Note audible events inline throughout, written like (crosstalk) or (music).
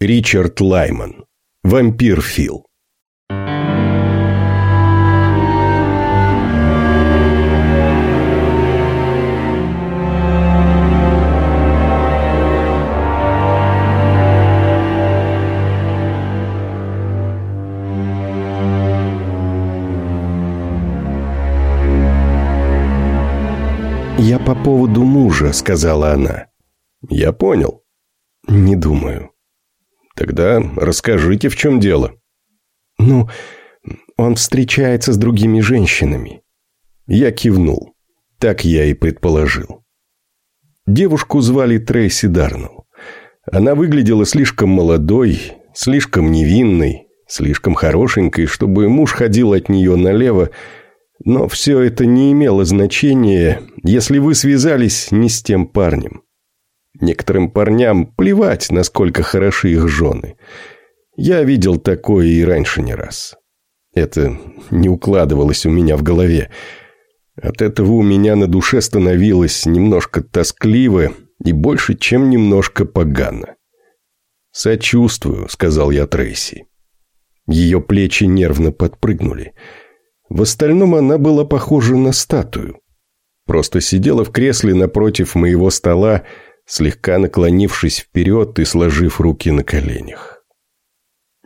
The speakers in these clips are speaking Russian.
Ричард Лайман. Вампир Фил. «Я по поводу мужа», — сказала она. «Я понял». «Не думаю». «Тогда расскажите, в чем дело». «Ну, он встречается с другими женщинами». Я кивнул. Так я и предположил. Девушку звали Трейси Дарнелл. Она выглядела слишком молодой, слишком невинной, слишком хорошенькой, чтобы муж ходил от нее налево, но все это не имело значения, если вы связались не с тем парнем. Некоторым парням плевать, насколько хороши их жены. Я видел такое и раньше не раз. Это не укладывалось у меня в голове. От этого у меня на душе становилось немножко тоскливо и больше, чем немножко погано. «Сочувствую», — сказал я Трейси. Ее плечи нервно подпрыгнули. В остальном она была похожа на статую. Просто сидела в кресле напротив моего стола, слегка наклонившись вперед и сложив руки на коленях.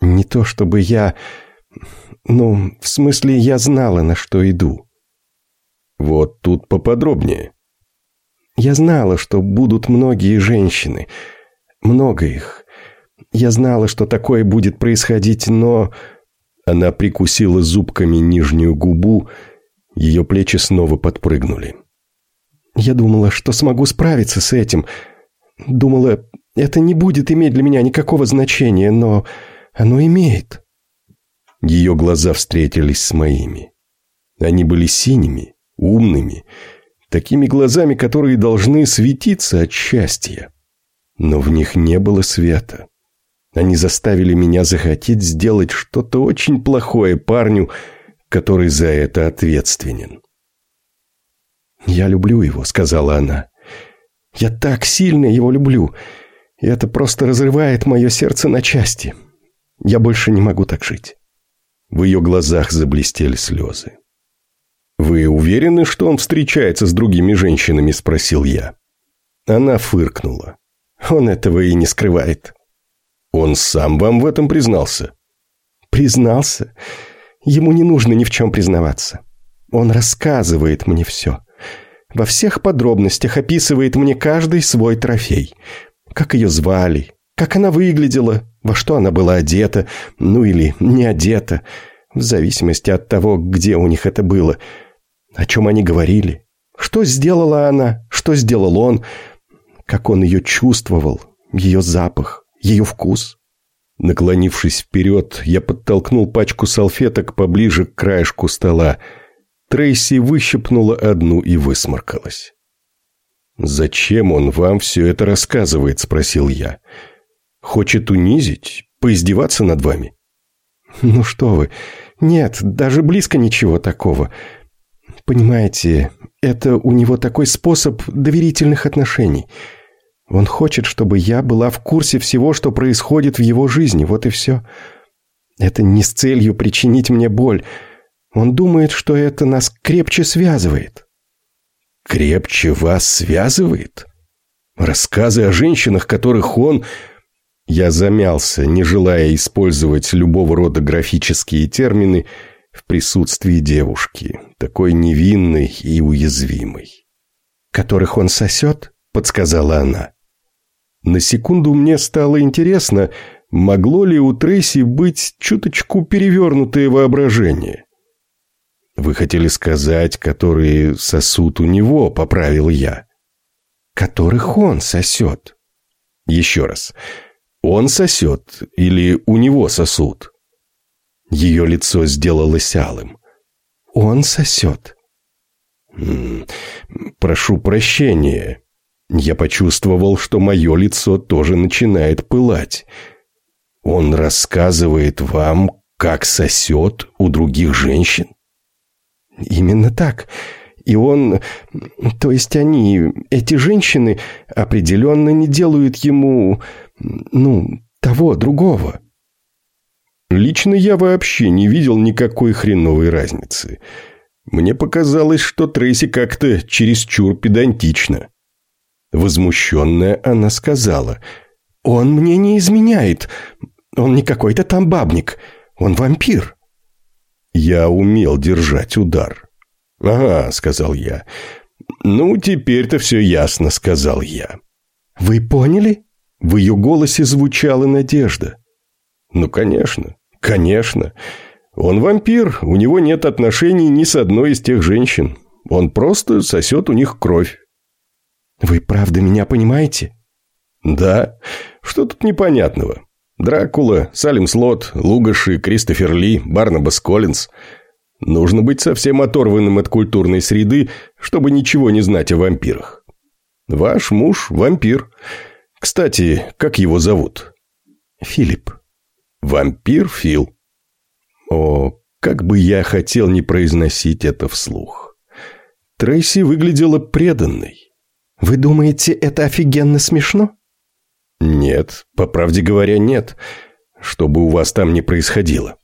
«Не то чтобы я... Ну, в смысле, я знала, на что иду». «Вот тут поподробнее». «Я знала, что будут многие женщины. Много их. Я знала, что такое будет происходить, но...» Она прикусила зубками нижнюю губу, ее плечи снова подпрыгнули. «Я думала, что смогу справиться с этим. Думала, это не будет иметь для меня никакого значения, но оно имеет». Ее глаза встретились с моими. Они были синими, умными, такими глазами, которые должны светиться от счастья. Но в них не было света. Они заставили меня захотеть сделать что-то очень плохое парню, который за это ответственен. «Я люблю его», — сказала она. «Я так сильно его люблю, и это просто разрывает мое сердце на части. Я больше не могу так жить». В ее глазах заблестели слезы. «Вы уверены, что он встречается с другими женщинами?» – спросил я. Она фыркнула. «Он этого и не скрывает». «Он сам вам в этом признался?» «Признался? Ему не нужно ни в чем признаваться. Он рассказывает мне все. Во всех подробностях описывает мне каждый свой трофей. Как ее звали, как она выглядела, во что она была одета, ну или не одета, в зависимости от того, где у них это было, о чем они говорили, что сделала она, что сделал он, как он ее чувствовал, ее запах, ее вкус. Наклонившись вперед, я подтолкнул пачку салфеток поближе к краешку стола – Трейси выщипнула одну и высморкалась. «Зачем он вам все это рассказывает?» – спросил я. «Хочет унизить? Поиздеваться над вами?» «Ну что вы, нет, даже близко ничего такого. Понимаете, это у него такой способ доверительных отношений. Он хочет, чтобы я была в курсе всего, что происходит в его жизни, вот и все. Это не с целью причинить мне боль». Он думает, что это нас крепче связывает». «Крепче вас связывает? Рассказы о женщинах, которых он...» Я замялся, не желая использовать любого рода графические термины в присутствии девушки, такой невинной и уязвимой. «Которых он сосет?» — подсказала она. На секунду мне стало интересно, могло ли у Трейси быть чуточку перевернутое воображение. «Вы хотели сказать, которые сосут у него», — поправил я. «Которых он сосет». «Еще раз. Он сосет или у него сосут?» Ее лицо сделалось алым. «Он сосет». «Прошу прощения». Я почувствовал, что мое лицо тоже начинает пылать. «Он рассказывает вам, как сосет у других женщин?» Именно так. И он, то есть они, эти женщины, определенно не делают ему, ну, того, другого. Лично я вообще не видел никакой хреновой разницы. Мне показалось, что Трейси как-то чересчур педантична. Возмущенная она сказала, «Он мне не изменяет. Он не какой-то там бабник. Он вампир». Я умел держать удар. «Ага», — сказал я. «Ну, теперь-то все ясно», — сказал я. «Вы поняли?» В ее голосе звучала надежда. «Ну, конечно, конечно. Он вампир, у него нет отношений ни с одной из тех женщин. Он просто сосет у них кровь». «Вы правда меня понимаете?» «Да. Что тут непонятного? Дракула, Салим Слот, Лугаши, Кристофер Ли, Барнабас Коллинз. Нужно быть совсем оторванным от культурной среды, чтобы ничего не знать о вампирах. Ваш муж – вампир. Кстати, как его зовут? Филипп. Вампир Фил. О, как бы я хотел не произносить это вслух. Трейси выглядела преданной. Вы думаете, это офигенно смешно? Нет, по правде говоря, нет. Что бы у вас там ни происходило.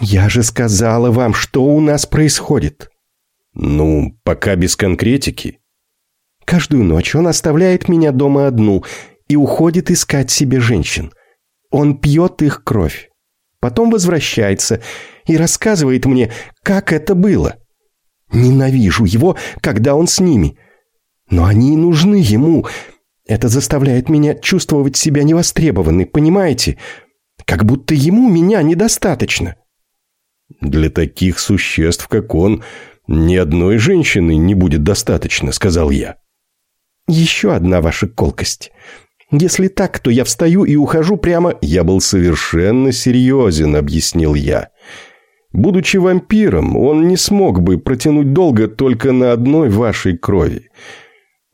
Я же сказала вам, что у нас происходит. Ну, пока без конкретики. Каждую ночь он оставляет меня дома одну и уходит искать себе женщин. Он пьет их кровь. Потом возвращается и рассказывает мне, как это было. Ненавижу его, когда он с ними. Но они и нужны ему, это заставляет меня чувствовать себя невостребованной, понимаете? Как будто ему меня недостаточно. Для таких существ, как он, ни одной женщины не будет достаточно, сказал я. Еще одна ваша колкость. Если так, то я встаю и ухожу прямо... Я был совершенно серьезен, объяснил я. Будучи вампиром, он не смог бы протянуть долго только на одной вашей крови.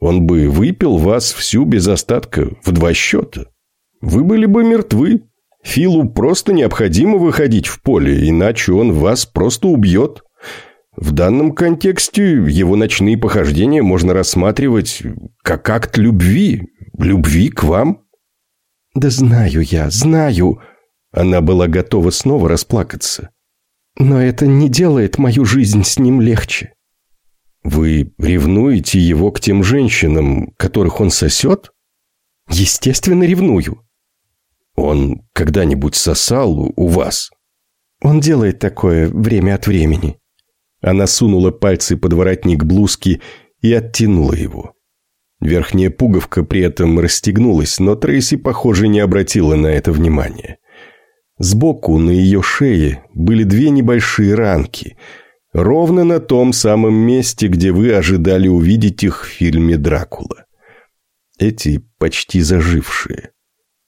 Он бы выпил вас всю без остатка в два счета. Вы были бы мертвы. Филу просто необходимо выходить в поле, иначе он вас просто убьет. В данном контексте его ночные похождения можно рассматривать как акт любви, любви к вам. Да знаю я, знаю. Она была готова снова расплакаться. Но это не делает мою жизнь с ним легче. Вы ревнуете его к тем женщинам, которых он сосет? Естественно, ревную. Он когда-нибудь сосал у вас? Он делает такое время от времени. Она сунула пальцы под воротник блузки и оттянула его. Верхняя пуговка при этом расстегнулась, но Трейси, похоже, не обратила на это внимания. Сбоку на ее шее были две небольшие ранки – Ровно на том самом месте, где вы ожидали увидеть их в фильме «Дракула». Эти почти зажившие.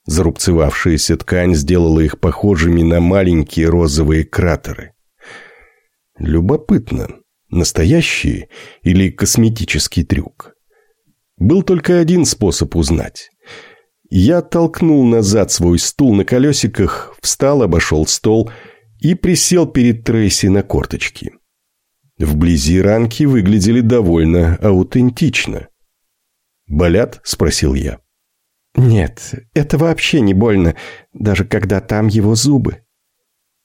Зарубцевавшаяся ткань сделала их похожими на маленькие розовые кратеры. Любопытно, настоящий или косметический трюк? Был только один способ узнать. Я толкнул назад свой стул на колесиках, встал, обошел стол и присел перед Трейси на корточки. Вблизи ранки выглядели довольно аутентично. «Болят?» – спросил я. «Нет, это вообще не больно, даже когда там его зубы».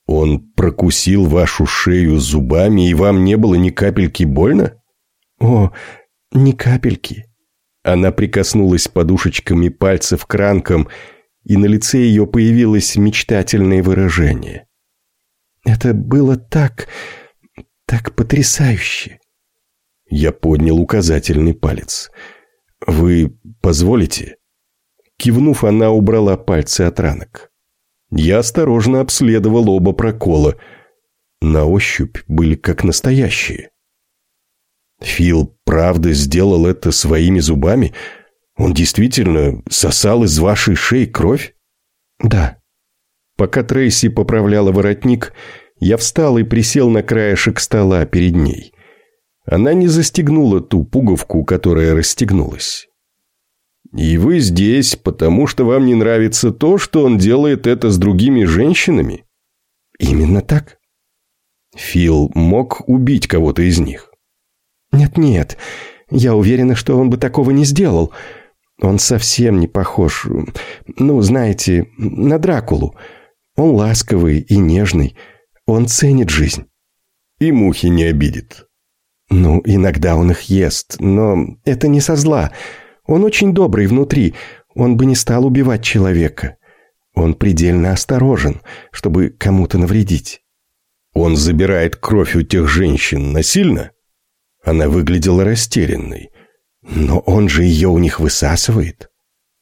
«Он прокусил вашу шею зубами, и вам не было ни капельки больно?» «О, ни капельки». Она прикоснулась подушечками пальцев к ранкам, и на лице ее появилось мечтательное выражение. «Это было так так потрясающе!» Я поднял указательный палец. «Вы позволите?» Кивнув, она убрала пальцы от ранок. Я осторожно обследовал оба прокола. На ощупь были как настоящие. Фил правда сделал это своими зубами? Он действительно сосал из вашей шеи кровь? Да. Пока Трейси поправляла воротник, я встал и присел на краешек стола перед ней. Она не застегнула ту пуговку, которая расстегнулась. «И вы здесь, потому что вам не нравится то, что он делает это с другими женщинами?» «Именно так». Фил мог убить кого-то из них. «Нет-нет, я уверена, что он бы такого не сделал. Он совсем не похож, ну, знаете, на Дракулу. Он ласковый и нежный. Он ценит жизнь. И мухи не обидит. Ну, иногда он их ест, но это не со зла. Он очень добрый внутри. Он бы не стал убивать человека. Он предельно осторожен, чтобы кому-то навредить. Он забирает кровь у тех женщин насильно? Она выглядела растерянной. Но он же ее у них высасывает.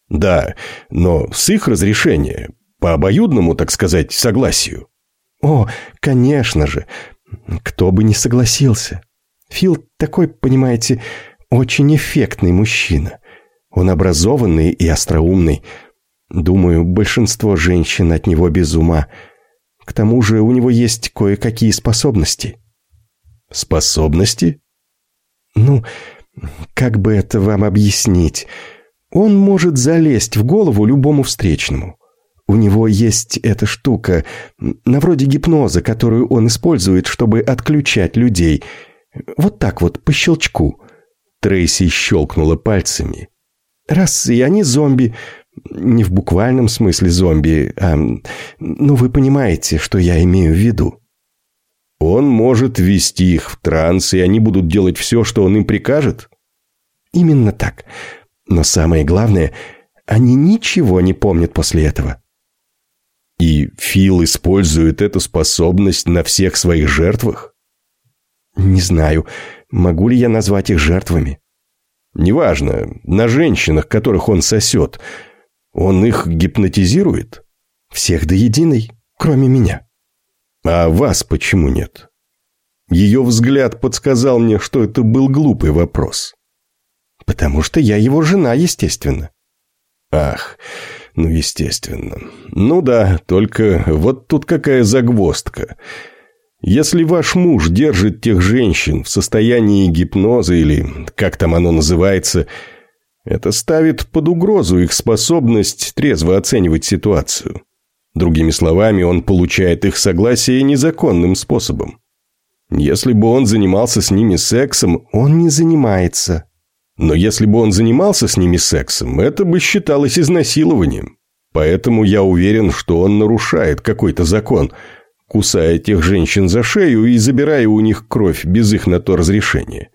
Да, но с их разрешения, по обоюдному, так сказать, согласию. О, конечно же. Кто бы не согласился. Фил такой, понимаете, очень эффектный мужчина. Он образованный и остроумный. Думаю, большинство женщин от него без ума. К тому же у него есть кое-какие способности. Способности? Ну, как бы это вам объяснить? Он может залезть в голову любому встречному. У него есть эта штука, на вроде гипноза, которую он использует, чтобы отключать людей. Вот так вот, по щелчку. Трейси щелкнула пальцами. Раз и они зомби, не в буквальном смысле зомби, а... Ну, вы понимаете, что я имею в виду. Он может ввести их в транс, и они будут делать все, что он им прикажет? Именно так. Но самое главное, они ничего не помнят после этого. И Фил использует эту способность на всех своих жертвах? Не знаю, могу ли я назвать их жертвами. Неважно, на женщинах, которых он сосет. Он их гипнотизирует? Всех до единой, кроме меня. А вас почему нет? Ее взгляд подсказал мне, что это был глупый вопрос. Потому что я его жена, естественно. Ах, ну естественно. Ну да, только вот тут какая загвоздка. Если ваш муж держит тех женщин в состоянии гипноза или как там оно называется, это ставит под угрозу их способность трезво оценивать ситуацию. Другими словами, он получает их согласие незаконным способом. Если бы он занимался с ними сексом, он не занимается. Но если бы он занимался с ними сексом, это бы считалось изнасилованием. Поэтому я уверен, что он нарушает какой-то закон, кусая тех женщин за шею и забирая у них кровь без их на то разрешения.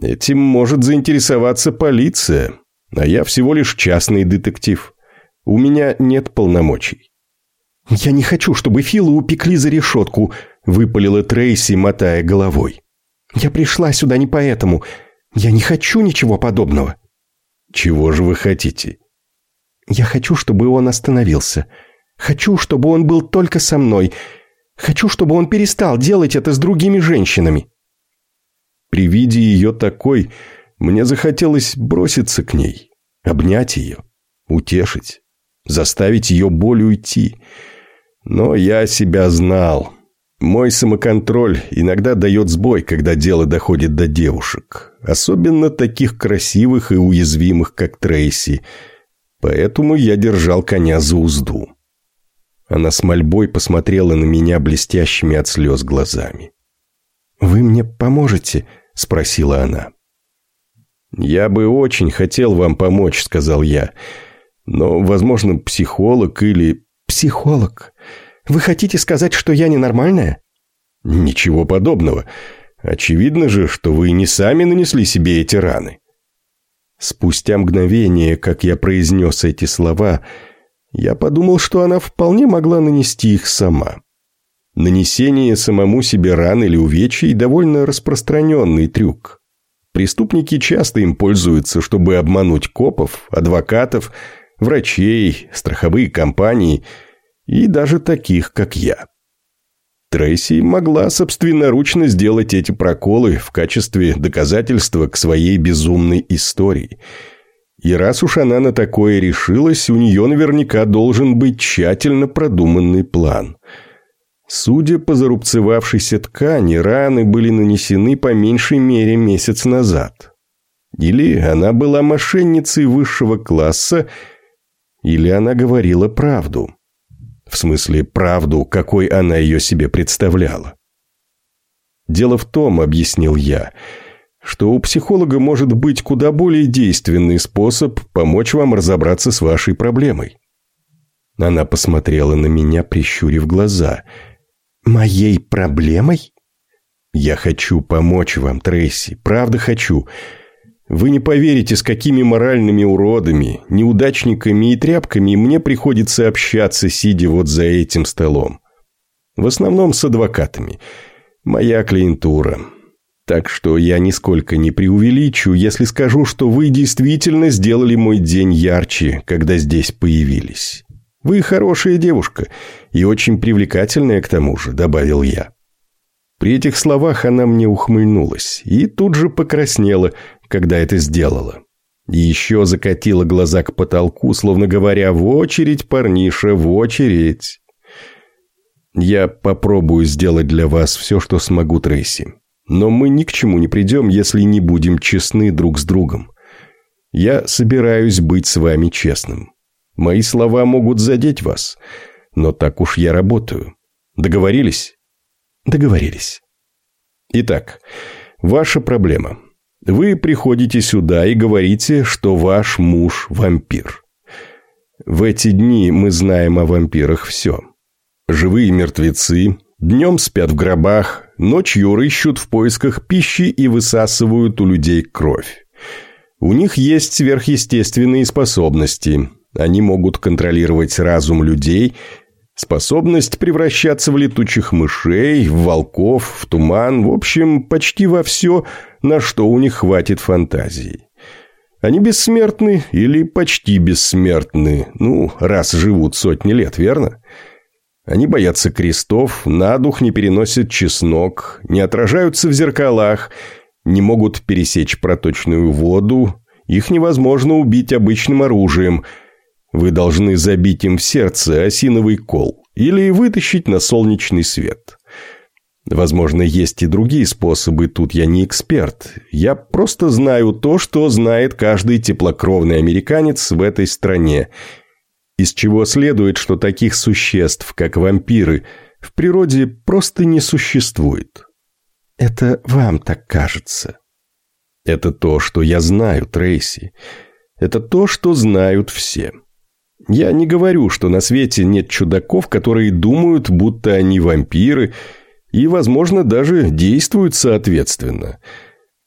Этим может заинтересоваться полиция, а я всего лишь частный детектив. У меня нет полномочий. «Я не хочу, чтобы Фила упекли за решетку», – выпалила Трейси, мотая головой. «Я пришла сюда не поэтому. Я не хочу ничего подобного». «Чего же вы хотите?» «Я хочу, чтобы он остановился. Хочу, чтобы он был только со мной. Хочу, чтобы он перестал делать это с другими женщинами». При виде ее такой, мне захотелось броситься к ней, обнять ее, утешить, заставить ее боль уйти – но я себя знал. Мой самоконтроль иногда дает сбой, когда дело доходит до девушек. Особенно таких красивых и уязвимых, как Трейси. Поэтому я держал коня за узду. Она с мольбой посмотрела на меня блестящими от слез глазами. «Вы мне поможете?» – спросила она. «Я бы очень хотел вам помочь», – сказал я. «Но, возможно, психолог или «Психолог? Вы хотите сказать, что я ненормальная?» «Ничего подобного. Очевидно же, что вы не сами нанесли себе эти раны». Спустя мгновение, как я произнес эти слова, я подумал, что она вполне могла нанести их сама. Нанесение самому себе ран или увечий – довольно распространенный трюк. Преступники часто им пользуются, чтобы обмануть копов, адвокатов – врачей, страховые компании и даже таких, как я. Трейси могла собственноручно сделать эти проколы в качестве доказательства к своей безумной истории. И раз уж она на такое решилась, у нее наверняка должен быть тщательно продуманный план. Судя по зарубцевавшейся ткани, раны были нанесены по меньшей мере месяц назад. Или она была мошенницей высшего класса, или она говорила правду? В смысле, правду, какой она ее себе представляла. Дело в том, объяснил я, что у психолога может быть куда более действенный способ помочь вам разобраться с вашей проблемой. Она посмотрела на меня, прищурив глаза. «Моей проблемой?» «Я хочу помочь вам, Трейси, правда хочу. Вы не поверите, с какими моральными уродами, неудачниками и тряпками мне приходится общаться, сидя вот за этим столом. В основном с адвокатами. Моя клиентура. Так что я нисколько не преувеличу, если скажу, что вы действительно сделали мой день ярче, когда здесь появились. Вы хорошая девушка и очень привлекательная к тому же», — добавил я. При этих словах она мне ухмыльнулась и тут же покраснела, когда это сделала. Еще закатила глаза к потолку, словно говоря «В очередь, парниша, в очередь!» «Я попробую сделать для вас все, что смогу, Трейси. Но мы ни к чему не придем, если не будем честны друг с другом. Я собираюсь быть с вами честным. Мои слова могут задеть вас, но так уж я работаю. Договорились?» Договорились. Итак, ваша проблема. Вы приходите сюда и говорите, что ваш муж вампир. В эти дни мы знаем о вампирах все. Живые мертвецы, днем спят в гробах, ночью рыщут в поисках пищи и высасывают у людей кровь. У них есть сверхъестественные способности. Они могут контролировать разум людей Способность превращаться в летучих мышей, в волков, в туман, в общем, почти во все, на что у них хватит фантазии. Они бессмертны или почти бессмертны, ну, раз живут сотни лет, верно? Они боятся крестов, на дух не переносят чеснок, не отражаются в зеркалах, не могут пересечь проточную воду, их невозможно убить обычным оружием – вы должны забить им в сердце осиновый кол или вытащить на солнечный свет. Возможно, есть и другие способы, тут я не эксперт. Я просто знаю то, что знает каждый теплокровный американец в этой стране. Из чего следует, что таких существ, как вампиры, в природе просто не существует. Это вам так кажется. Это то, что я знаю, Трейси. Это то, что знают все. Я не говорю, что на свете нет чудаков, которые думают, будто они вампиры, и, возможно, даже действуют соответственно.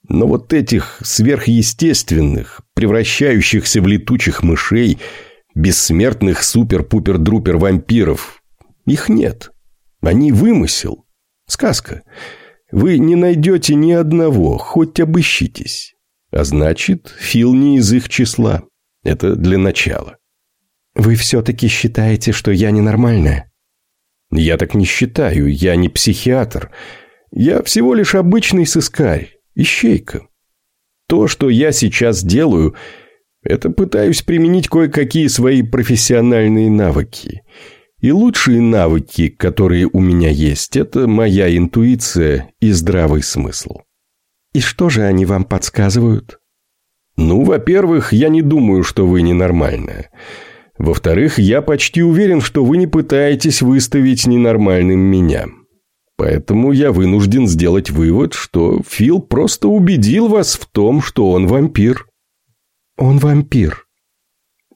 Но вот этих сверхъестественных, превращающихся в летучих мышей, бессмертных супер-пупер-друпер вампиров, их нет. Они вымысел. Сказка. Вы не найдете ни одного, хоть обыщитесь. А значит, Фил не из их числа. Это для начала. Вы все-таки считаете, что я ненормальная? Я так не считаю, я не психиатр. Я всего лишь обычный сыскарь, ищейка. То, что я сейчас делаю, это пытаюсь применить кое-какие свои профессиональные навыки. И лучшие навыки, которые у меня есть, это моя интуиция и здравый смысл. И что же они вам подсказывают? Ну, во-первых, я не думаю, что вы ненормальная. Во-вторых, я почти уверен, что вы не пытаетесь выставить ненормальным меня. Поэтому я вынужден сделать вывод, что Фил просто убедил вас в том, что он вампир. Он вампир.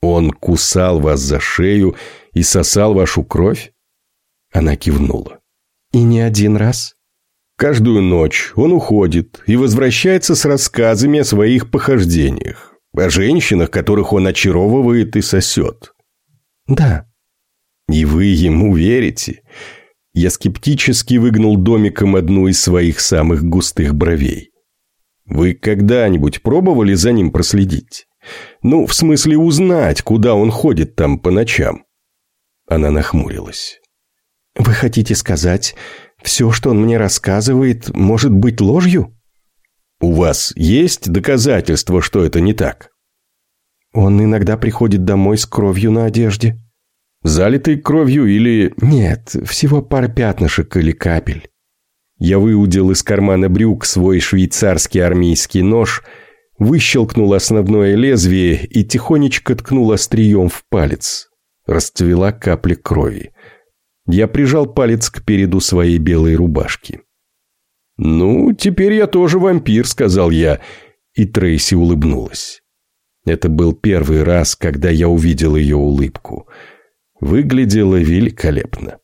Он кусал вас за шею и сосал вашу кровь? Она кивнула. И не один раз? Каждую ночь он уходит и возвращается с рассказами о своих похождениях. О женщинах, которых он очаровывает и сосет. Да. И вы ему верите? Я скептически выгнул домиком одну из своих самых густых бровей. Вы когда-нибудь пробовали за ним проследить? Ну, в смысле узнать, куда он ходит там по ночам? Она нахмурилась. Вы хотите сказать, все, что он мне рассказывает, может быть ложью? У вас есть доказательства, что это не так? Он иногда приходит домой с кровью на одежде. Залитой кровью или... Нет, всего пара пятнышек или капель. Я выудил из кармана брюк свой швейцарский армейский нож, выщелкнул основное лезвие и тихонечко ткнул острием в палец. Расцвела капля крови. Я прижал палец к переду своей белой рубашки. «Ну, теперь я тоже вампир», — сказал я, и Трейси улыбнулась. Это был первый раз, когда я увидел ее улыбку. Выглядела великолепно.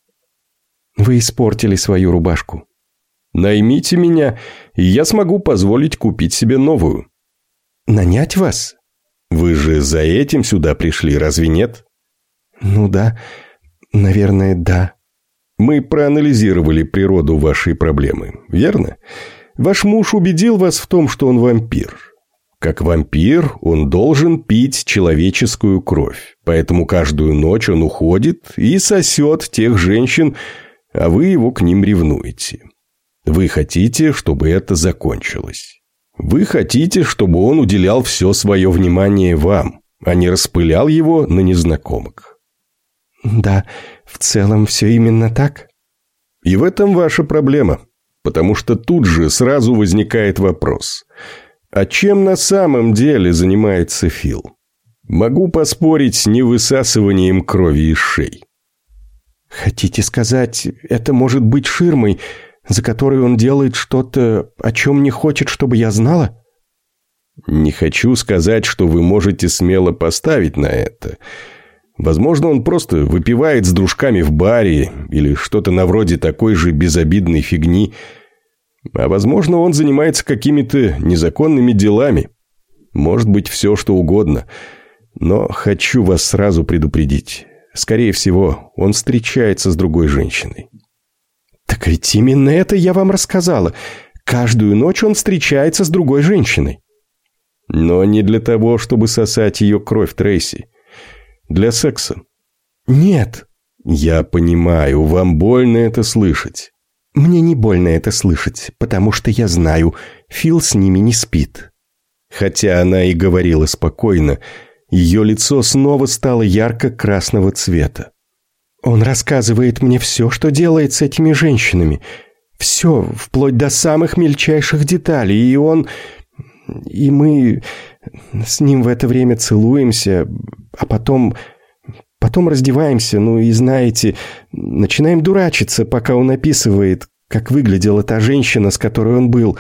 «Вы испортили свою рубашку». «Наймите меня, и я смогу позволить купить себе новую». «Нанять вас?» «Вы же за этим сюда пришли, разве нет?» «Ну да, наверное, да». Мы проанализировали природу вашей проблемы, верно? Ваш муж убедил вас в том, что он вампир. Как вампир, он должен пить человеческую кровь, поэтому каждую ночь он уходит и сосет тех женщин, а вы его к ним ревнуете. Вы хотите, чтобы это закончилось. Вы хотите, чтобы он уделял все свое внимание вам, а не распылял его на незнакомых. Да, в целом все именно так. И в этом ваша проблема, потому что тут же сразу возникает вопрос. А чем на самом деле занимается Фил? Могу поспорить не высасыванием крови из шеи. Хотите сказать, это может быть ширмой, за которой он делает что-то, о чем не хочет, чтобы я знала? Не хочу сказать, что вы можете смело поставить на это – Возможно, он просто выпивает с дружками в баре или что-то на вроде такой же безобидной фигни. А возможно, он занимается какими-то незаконными делами. Может быть, все что угодно. Но хочу вас сразу предупредить. Скорее всего, он встречается с другой женщиной. Так ведь именно это я вам рассказала. Каждую ночь он встречается с другой женщиной. Но не для того, чтобы сосать ее кровь, Трейси. Для секса? Нет. Я понимаю, вам больно это слышать. Мне не больно это слышать, потому что я знаю, Фил с ними не спит. Хотя она и говорила спокойно, ее лицо снова стало ярко-красного цвета. Он рассказывает мне все, что делает с этими женщинами. Все, вплоть до самых мельчайших деталей, и он... И мы с ним в это время целуемся, а потом... Потом раздеваемся, ну и знаете, начинаем дурачиться, пока он описывает, как выглядела та женщина, с которой он был.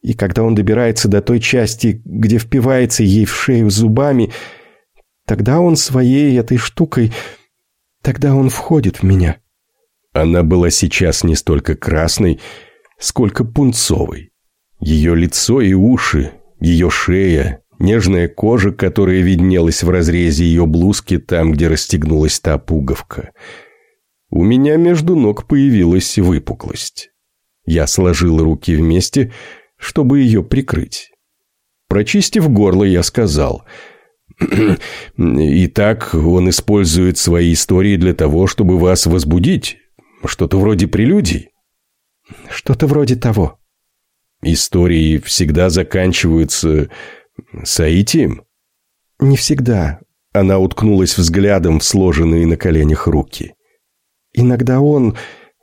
И когда он добирается до той части, где впивается ей в шею зубами, тогда он своей этой штукой... Тогда он входит в меня. Она была сейчас не столько красной, сколько пунцовой. Ее лицо и уши, ее шея, Нежная кожа, которая виднелась в разрезе ее блузки там, где расстегнулась та пуговка. У меня между ног появилась выпуклость. Я сложил руки вместе, чтобы ее прикрыть. Прочистив горло, я сказал... «Итак, он использует свои истории для того, чтобы вас возбудить? Что-то вроде прелюдий?» «Что-то вроде того». «Истории всегда заканчиваются «Саитим?» «Не всегда». Она уткнулась взглядом в сложенные на коленях руки. «Иногда он...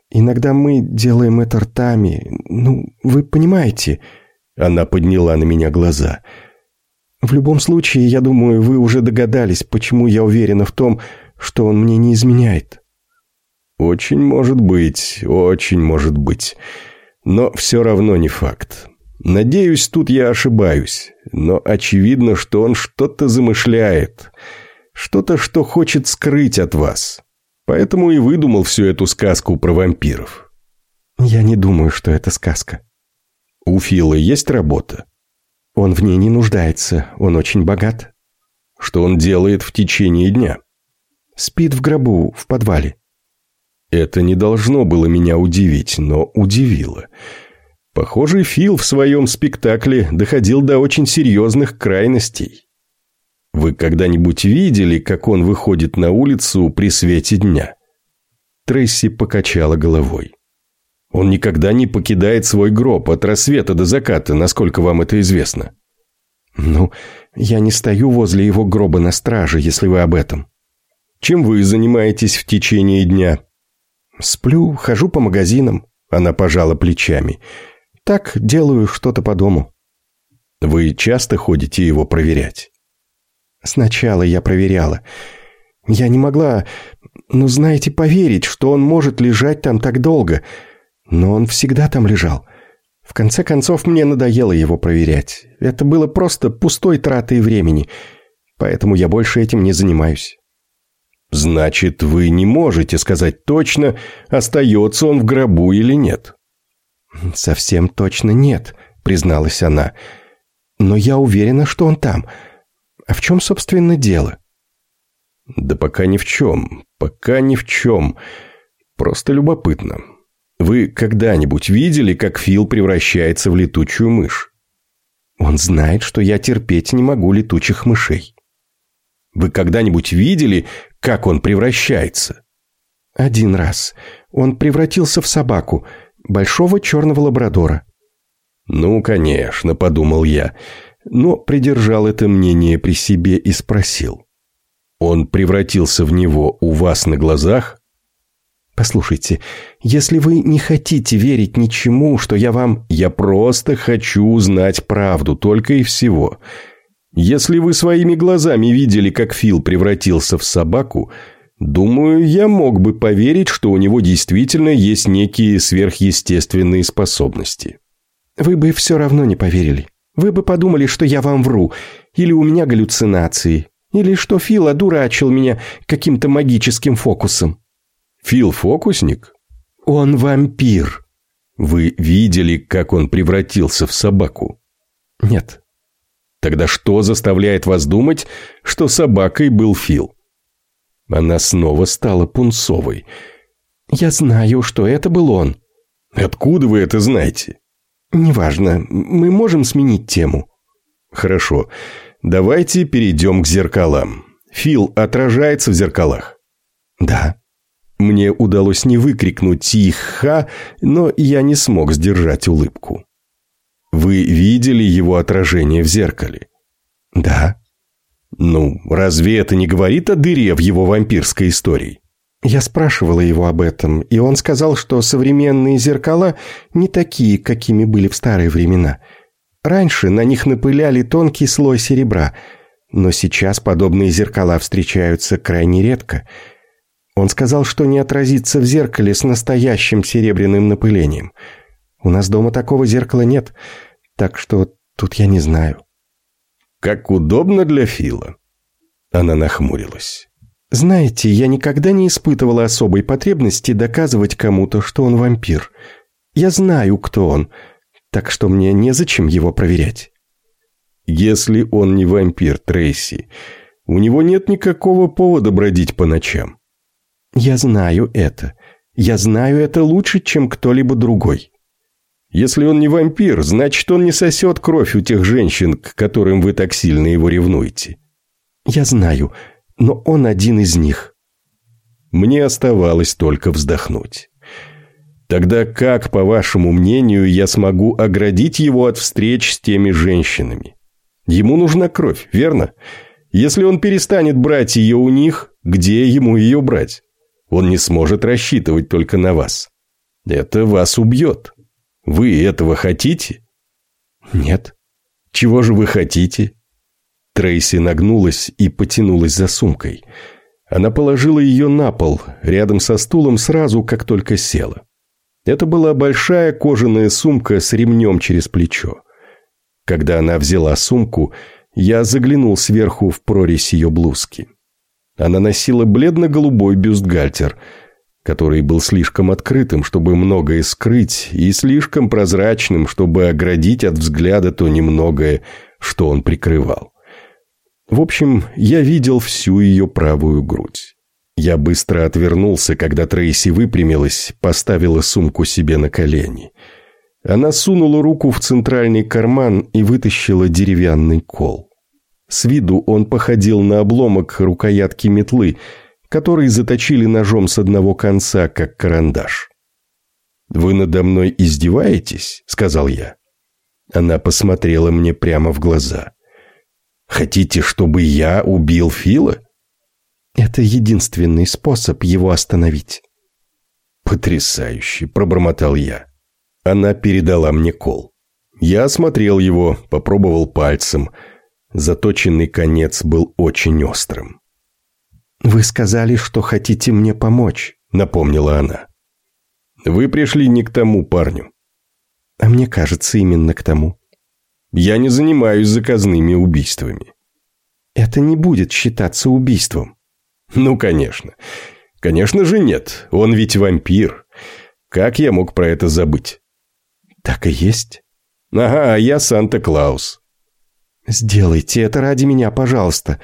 Иногда мы делаем это ртами. Ну, вы понимаете...» Она подняла на меня глаза. «В любом случае, я думаю, вы уже догадались, почему я уверена в том, что он мне не изменяет». «Очень может быть, очень может быть. Но все равно не факт. Надеюсь, тут я ошибаюсь, но очевидно, что он что-то замышляет, что-то, что хочет скрыть от вас. Поэтому и выдумал всю эту сказку про вампиров. Я не думаю, что это сказка. У Фила есть работа? Он в ней не нуждается, он очень богат. Что он делает в течение дня? Спит в гробу, в подвале. Это не должно было меня удивить, но удивило – Похоже, Фил в своем спектакле доходил до очень серьезных крайностей. Вы когда-нибудь видели, как он выходит на улицу при свете дня? Трейси покачала головой. Он никогда не покидает свой гроб от рассвета до заката, насколько вам это известно. Ну, я не стою возле его гроба на страже, если вы об этом. Чем вы занимаетесь в течение дня? Сплю, хожу по магазинам. Она пожала плечами. Так, делаю что-то по дому. Вы часто ходите его проверять? Сначала я проверяла. Я не могла, ну, знаете, поверить, что он может лежать там так долго. Но он всегда там лежал. В конце концов, мне надоело его проверять. Это было просто пустой тратой времени, поэтому я больше этим не занимаюсь. Значит, вы не можете сказать точно, остается он в гробу или нет? Совсем точно нет, призналась она. Но я уверена, что он там. А в чем, собственно, дело? Да пока ни в чем, пока ни в чем. Просто любопытно. Вы когда-нибудь видели, как Фил превращается в летучую мышь? Он знает, что я терпеть не могу летучих мышей. Вы когда-нибудь видели, как он превращается? Один раз. Он превратился в собаку, большого черного лабрадора. Ну, конечно, подумал я, но придержал это мнение при себе и спросил. Он превратился в него у вас на глазах? Послушайте, если вы не хотите верить ничему, что я вам... Я просто хочу узнать правду, только и всего. Если вы своими глазами видели, как Фил превратился в собаку, думаю, я мог бы поверить, что у него действительно есть некие сверхъестественные способности. Вы бы все равно не поверили. Вы бы подумали, что я вам вру, или у меня галлюцинации, или что Фил одурачил меня каким-то магическим фокусом. Фил фокусник? Он вампир. Вы видели, как он превратился в собаку? Нет. Тогда что заставляет вас думать, что собакой был Фил? Она снова стала пунцовой. Я знаю, что это был он. Откуда вы это знаете? Неважно, мы можем сменить тему. Хорошо. Давайте перейдем к зеркалам. Фил отражается в зеркалах? Да. Мне удалось не выкрикнуть «Тихо!», но я не смог сдержать улыбку. «Вы видели его отражение в зеркале?» «Да». «Ну, разве это не говорит о дыре в его вампирской истории?» Я спрашивала его об этом, и он сказал, что современные зеркала не такие, какими были в старые времена. Раньше на них напыляли тонкий слой серебра, но сейчас подобные зеркала встречаются крайне редко – он сказал, что не отразится в зеркале с настоящим серебряным напылением. У нас дома такого зеркала нет, так что тут я не знаю. Как удобно для Фила. Она нахмурилась. Знаете, я никогда не испытывала особой потребности доказывать кому-то, что он вампир. Я знаю, кто он, так что мне незачем его проверять. Если он не вампир, Трейси, у него нет никакого повода бродить по ночам. Я знаю это. Я знаю это лучше, чем кто-либо другой. Если он не вампир, значит, он не сосет кровь у тех женщин, к которым вы так сильно его ревнуете. Я знаю, но он один из них. Мне оставалось только вздохнуть. Тогда как, по вашему мнению, я смогу оградить его от встреч с теми женщинами? Ему нужна кровь, верно? Если он перестанет брать ее у них, где ему ее брать? Он не сможет рассчитывать только на вас. Это вас убьет. Вы этого хотите? Нет. Чего же вы хотите? Трейси нагнулась и потянулась за сумкой. Она положила ее на пол, рядом со стулом сразу, как только села. Это была большая кожаная сумка с ремнем через плечо. Когда она взяла сумку, я заглянул сверху в прорезь ее блузки. Она носила бледно-голубой бюстгальтер, который был слишком открытым, чтобы многое скрыть, и слишком прозрачным, чтобы оградить от взгляда то немногое, что он прикрывал. В общем, я видел всю ее правую грудь. Я быстро отвернулся, когда Трейси выпрямилась, поставила сумку себе на колени. Она сунула руку в центральный карман и вытащила деревянный кол. С виду он походил на обломок рукоятки метлы, который заточили ножом с одного конца, как карандаш. «Вы надо мной издеваетесь?» – сказал я. Она посмотрела мне прямо в глаза. «Хотите, чтобы я убил Фила?» «Это единственный способ его остановить». «Потрясающе!» – пробормотал я. Она передала мне кол. Я осмотрел его, попробовал пальцем – Заточенный конец был очень острым. «Вы сказали, что хотите мне помочь», — напомнила она. «Вы пришли не к тому парню». А мне кажется, именно к тому. Я не занимаюсь заказными убийствами. Это не будет считаться убийством. Ну, конечно. Конечно же нет. Он ведь вампир. Как я мог про это забыть? Так и есть. Ага, а я Санта-Клаус. Сделайте это ради меня, пожалуйста.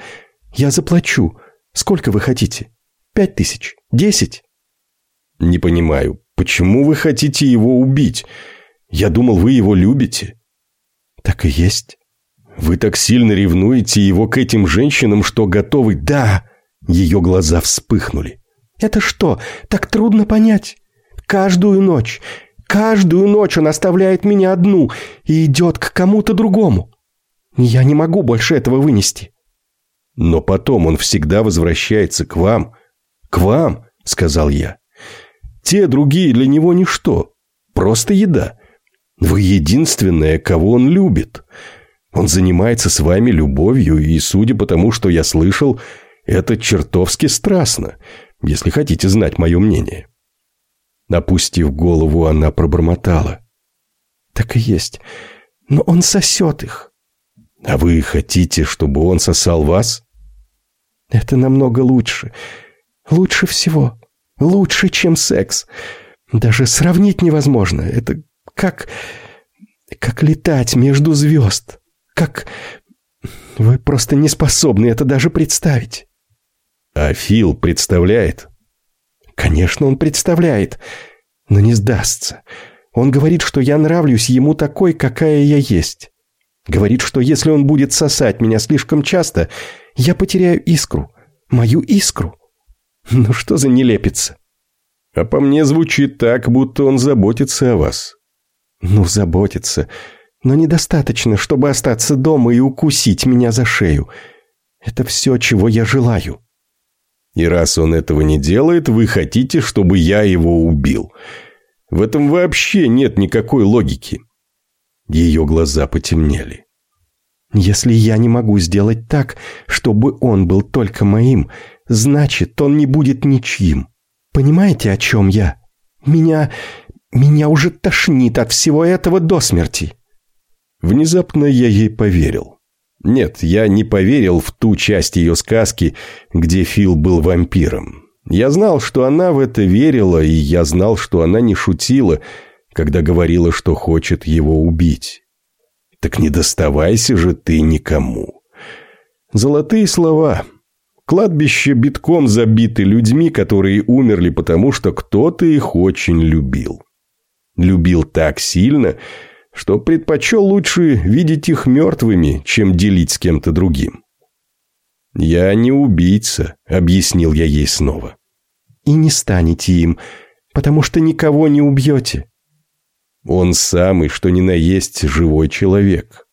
Я заплачу. Сколько вы хотите? Пять тысяч? Десять? Не понимаю, почему вы хотите его убить? Я думал, вы его любите. Так и есть. Вы так сильно ревнуете его к этим женщинам, что готовы... Да! Ее глаза вспыхнули. Это что, так трудно понять? Каждую ночь, каждую ночь он оставляет меня одну и идет к кому-то другому. Я не могу больше этого вынести. Но потом он всегда возвращается к вам. К вам, сказал я. Те другие для него ничто. Просто еда. Вы единственная, кого он любит. Он занимается с вами любовью, и, судя по тому, что я слышал, это чертовски страстно, если хотите знать мое мнение. Опустив голову, она пробормотала. Так и есть. Но он сосет их. А вы хотите, чтобы он сосал вас? Это намного лучше. Лучше всего. Лучше, чем секс. Даже сравнить невозможно. Это как... Как летать между звезд. Как... Вы просто не способны это даже представить. А Фил представляет? Конечно, он представляет, но не сдастся. Он говорит, что я нравлюсь ему такой, какая я есть. Говорит, что если он будет сосать меня слишком часто, я потеряю искру. Мою искру. Ну что за нелепица? А по мне звучит так, будто он заботится о вас. Ну, заботится. Но недостаточно, чтобы остаться дома и укусить меня за шею. Это все, чего я желаю. И раз он этого не делает, вы хотите, чтобы я его убил. В этом вообще нет никакой логики. Ее глаза потемнели. «Если я не могу сделать так, чтобы он был только моим, значит, он не будет ничьим. Понимаете, о чем я? Меня... меня уже тошнит от всего этого до смерти». Внезапно я ей поверил. Нет, я не поверил в ту часть ее сказки, где Фил был вампиром. Я знал, что она в это верила, и я знал, что она не шутила, когда говорила, что хочет его убить. Так не доставайся же ты никому. Золотые слова. Кладбище битком забиты людьми, которые умерли потому, что кто-то их очень любил. Любил так сильно, что предпочел лучше видеть их мертвыми, чем делить с кем-то другим. «Я не убийца», — объяснил я ей снова. «И не станете им, потому что никого не убьете. Он самый, что ни на есть, живой человек.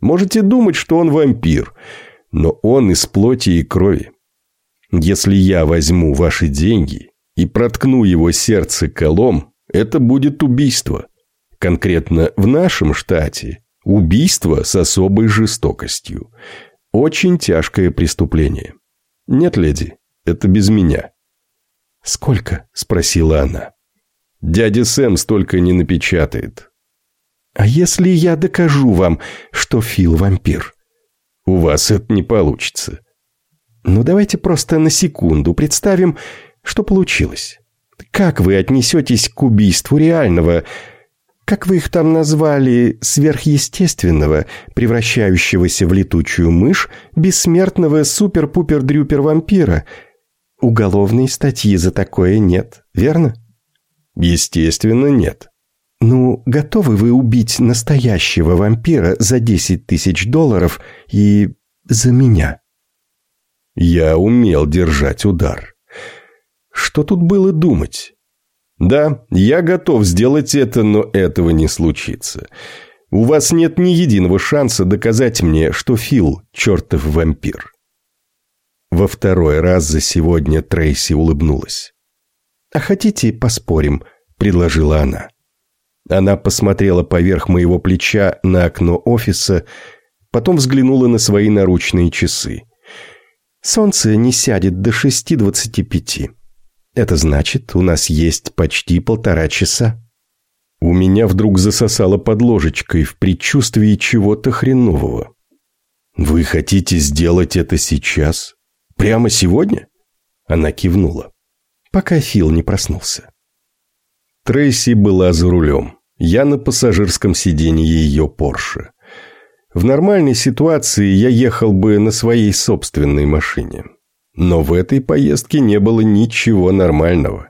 Можете думать, что он вампир, но он из плоти и крови. Если я возьму ваши деньги и проткну его сердце колом, это будет убийство. Конкретно в нашем штате убийство с особой жестокостью. Очень тяжкое преступление. Нет, леди, это без меня. «Сколько?» – спросила она. Дядя Сэм столько не напечатает. А если я докажу вам, что Фил вампир? У вас это не получится. Ну давайте просто на секунду представим, что получилось. Как вы отнесетесь к убийству реального, как вы их там назвали, сверхъестественного, превращающегося в летучую мышь, бессмертного супер-пупер-дрюпер-вампира? Уголовной статьи за такое нет, верно? Естественно, нет. Ну, готовы вы убить настоящего вампира за 10 тысяч долларов и за меня? Я умел держать удар. Что тут было думать? Да, я готов сделать это, но этого не случится. У вас нет ни единого шанса доказать мне, что Фил – чертов вампир. Во второй раз за сегодня Трейси улыбнулась. «А хотите, поспорим?» – предложила она. Она посмотрела поверх моего плеча на окно офиса, потом взглянула на свои наручные часы. «Солнце не сядет до шести двадцати пяти. Это значит, у нас есть почти полтора часа». У меня вдруг засосало под ложечкой в предчувствии чего-то хренового. «Вы хотите сделать это сейчас? Прямо сегодня?» Она кивнула. «Пока Фил не проснулся». Трейси была за рулем. Я на пассажирском сиденье ее Порше. В нормальной ситуации я ехал бы на своей собственной машине. Но в этой поездке не было ничего нормального.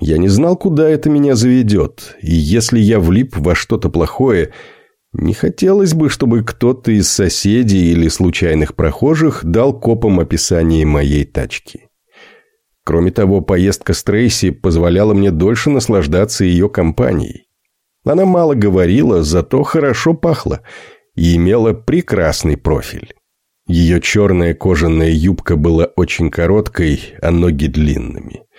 Я не знал, куда это меня заведет, и если я влип во что-то плохое, не хотелось бы, чтобы кто-то из соседей или случайных прохожих дал копам описание моей тачки. Кроме того, поездка с Трейси позволяла мне дольше наслаждаться ее компанией. Она мало говорила, зато хорошо пахла и имела прекрасный профиль. Ее черная кожаная юбка была очень короткой, а ноги длинными –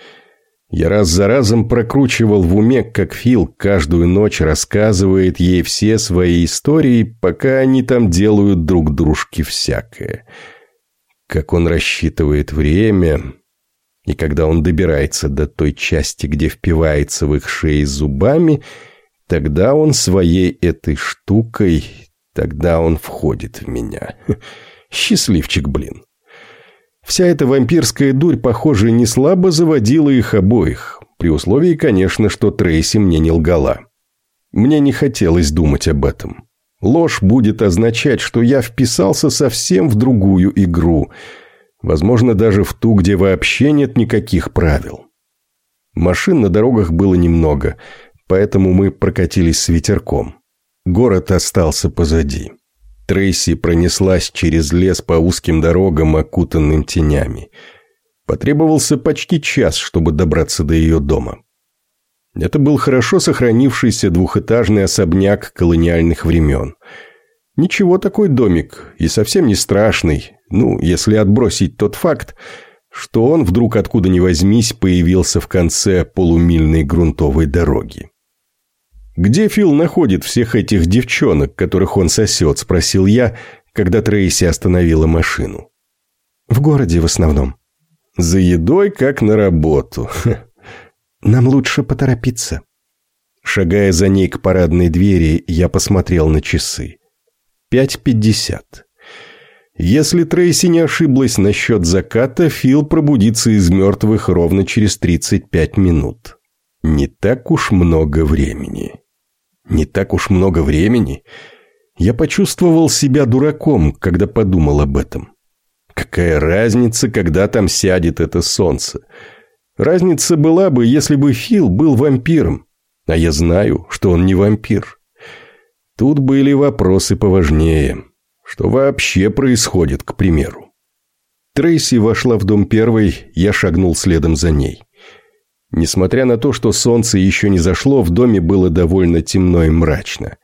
я раз за разом прокручивал в уме, как Фил каждую ночь рассказывает ей все свои истории, пока они там делают друг дружке всякое. Как он рассчитывает время, и когда он добирается до той части, где впивается в их шеи зубами, тогда он своей этой штукой, тогда он входит в меня. (laughs) Счастливчик, блин. Вся эта вампирская дурь, похоже, не слабо заводила их обоих, при условии, конечно, что Трейси мне не лгала. Мне не хотелось думать об этом. Ложь будет означать, что я вписался совсем в другую игру, возможно, даже в ту, где вообще нет никаких правил. Машин на дорогах было немного, поэтому мы прокатились с ветерком. Город остался позади. Трейси пронеслась через лес по узким дорогам, окутанным тенями. Потребовался почти час, чтобы добраться до ее дома. Это был хорошо сохранившийся двухэтажный особняк колониальных времен. Ничего такой домик, и совсем не страшный, ну, если отбросить тот факт, что он вдруг откуда ни возьмись появился в конце полумильной грунтовой дороги. «Где Фил находит всех этих девчонок, которых он сосет?» – спросил я, когда Трейси остановила машину. «В городе в основном». «За едой, как на работу». (laughs) «Нам лучше поторопиться». Шагая за ней к парадной двери, я посмотрел на часы. Пять пятьдесят. Если Трейси не ошиблась насчет заката, Фил пробудится из мертвых ровно через тридцать пять минут. Не так уж много времени. Не так уж много времени. Я почувствовал себя дураком, когда подумал об этом. Какая разница, когда там сядет это солнце? Разница была бы, если бы Фил был вампиром. А я знаю, что он не вампир. Тут были вопросы поважнее. Что вообще происходит, к примеру? Трейси вошла в дом первой, я шагнул следом за ней. Несмотря на то, что солнце еще не зашло, в доме было довольно темно и мрачно.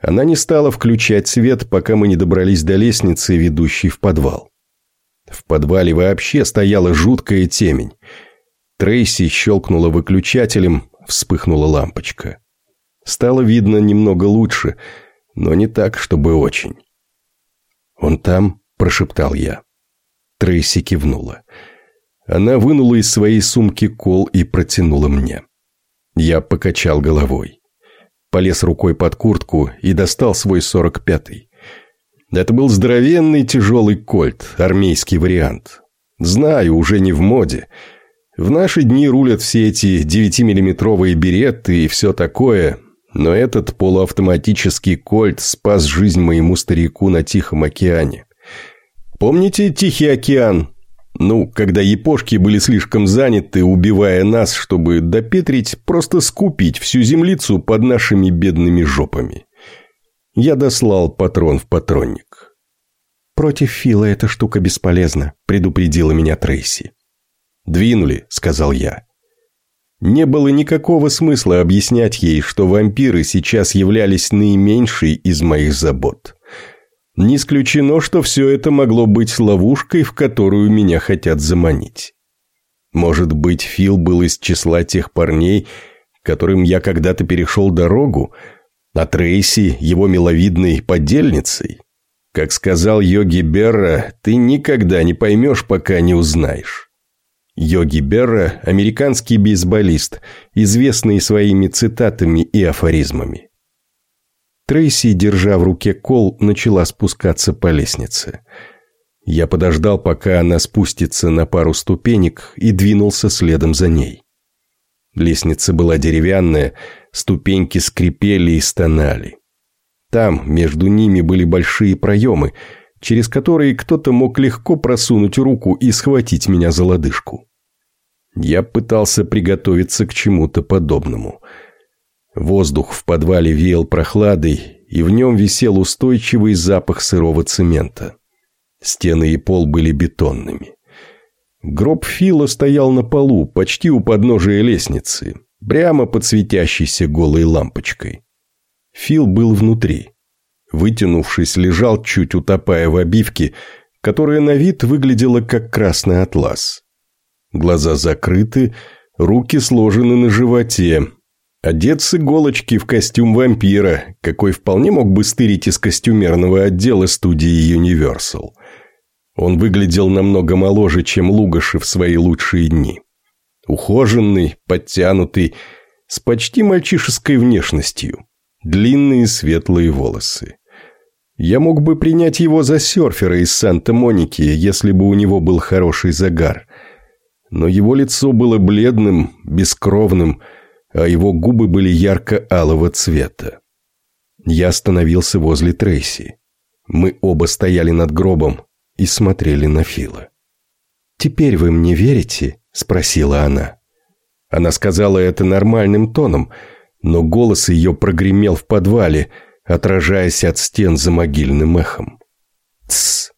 Она не стала включать свет, пока мы не добрались до лестницы, ведущей в подвал. В подвале вообще стояла жуткая темень. Трейси щелкнула выключателем, вспыхнула лампочка. Стало видно немного лучше, но не так, чтобы очень. «Он там?» – прошептал я. Трейси кивнула. «Он она вынула из своей сумки кол и протянула мне. Я покачал головой. Полез рукой под куртку и достал свой сорок пятый. Это был здоровенный тяжелый кольт, армейский вариант. Знаю, уже не в моде. В наши дни рулят все эти девятимиллиметровые береты и все такое, но этот полуавтоматический кольт спас жизнь моему старику на Тихом океане. Помните Тихий океан? Ну, когда япошки были слишком заняты, убивая нас, чтобы допетрить, просто скупить всю землицу под нашими бедными жопами. Я дослал патрон в патронник. «Против Фила эта штука бесполезна», – предупредила меня Трейси. «Двинули», – сказал я. Не было никакого смысла объяснять ей, что вампиры сейчас являлись наименьшей из моих забот. Не исключено, что все это могло быть ловушкой, в которую меня хотят заманить. Может быть, Фил был из числа тех парней, которым я когда-то перешел дорогу, а Трейси его миловидной подельницей? Как сказал Йоги Берра, ты никогда не поймешь, пока не узнаешь. Йоги Берра – американский бейсболист, известный своими цитатами и афоризмами. Трейси, держа в руке кол, начала спускаться по лестнице. Я подождал, пока она спустится на пару ступенек и двинулся следом за ней. Лестница была деревянная, ступеньки скрипели и стонали. Там, между ними, были большие проемы, через которые кто-то мог легко просунуть руку и схватить меня за лодыжку. Я пытался приготовиться к чему-то подобному. Воздух в подвале веял прохладой, и в нем висел устойчивый запах сырого цемента. Стены и пол были бетонными. Гроб Фила стоял на полу, почти у подножия лестницы, прямо под светящейся голой лампочкой. Фил был внутри. Вытянувшись, лежал, чуть утопая в обивке, которая на вид выглядела как красный атлас. Глаза закрыты, руки сложены на животе. Одет с иголочки в костюм вампира, какой вполне мог бы стырить из костюмерного отдела студии Universal. Он выглядел намного моложе, чем Лугаши в свои лучшие дни. Ухоженный, подтянутый, с почти мальчишеской внешностью. Длинные светлые волосы. Я мог бы принять его за серфера из Санта-Моники, если бы у него был хороший загар – но его лицо было бледным, бескровным, а его губы были ярко-алого цвета. Я остановился возле Трейси. Мы оба стояли над гробом и смотрели на Фила. «Теперь вы мне верите?» – спросила она. Она сказала это нормальным тоном, но голос ее прогремел в подвале, отражаясь от стен за могильным эхом. «Тссс!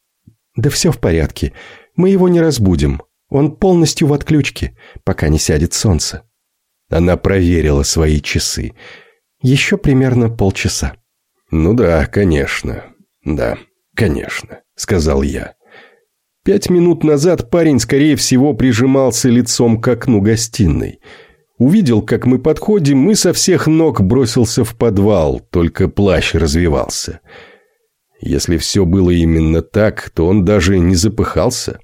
Да все в порядке, мы его не разбудим, он полностью в отключке, пока не сядет солнце. Она проверила свои часы. Еще примерно полчаса. «Ну да, конечно. Да, конечно», — сказал я. Пять минут назад парень, скорее всего, прижимался лицом к окну гостиной. Увидел, как мы подходим, и со всех ног бросился в подвал, только плащ развивался. Если все было именно так, то он даже не запыхался.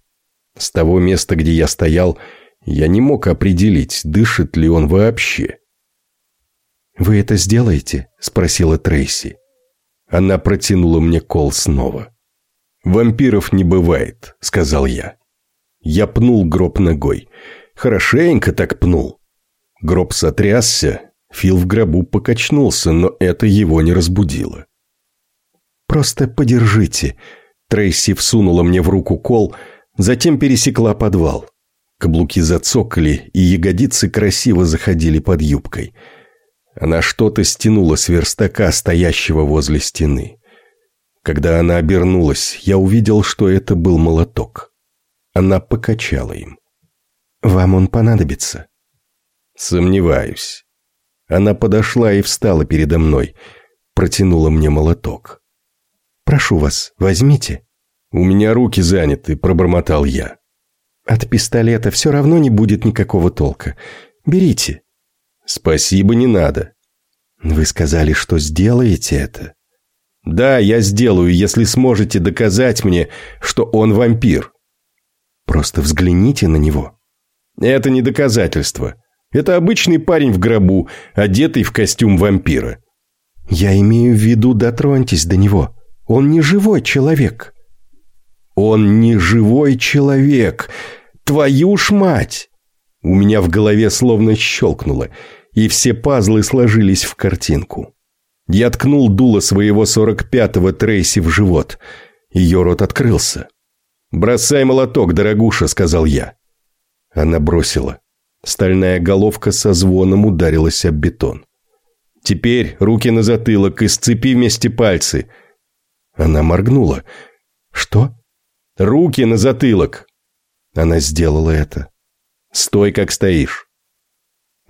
С того места, где я стоял, я не мог определить, дышит ли он вообще. «Вы это сделаете?» – спросила Трейси. Она протянула мне кол снова. «Вампиров не бывает», – сказал я. Я пнул гроб ногой. Хорошенько так пнул. Гроб сотрясся, Фил в гробу покачнулся, но это его не разбудило. «Просто подержите». Трейси всунула мне в руку кол – Затем пересекла подвал. Каблуки зацокали, и ягодицы красиво заходили под юбкой. Она что-то стянула с верстака, стоящего возле стены. Когда она обернулась, я увидел, что это был молоток. Она покачала им. «Вам он понадобится?» «Сомневаюсь». Она подошла и встала передо мной, протянула мне молоток. «Прошу вас, возьмите». «У меня руки заняты», – пробормотал я. «От пистолета все равно не будет никакого толка. Берите». «Спасибо, не надо». «Вы сказали, что сделаете это?» «Да, я сделаю, если сможете доказать мне, что он вампир». «Просто взгляните на него». «Это не доказательство. Это обычный парень в гробу, одетый в костюм вампира». «Я имею в виду, дотроньтесь до него. Он не живой человек». Он не живой человек. Твою ж мать! У меня в голове словно щелкнуло, и все пазлы сложились в картинку. Я ткнул дуло своего сорок пятого Трейси в живот. Ее рот открылся. «Бросай молоток, дорогуша», — сказал я. Она бросила. Стальная головка со звоном ударилась об бетон. «Теперь руки на затылок и сцепи вместе пальцы». Она моргнула. «Что?» Руки на затылок!» Она сделала это. «Стой, как стоишь!»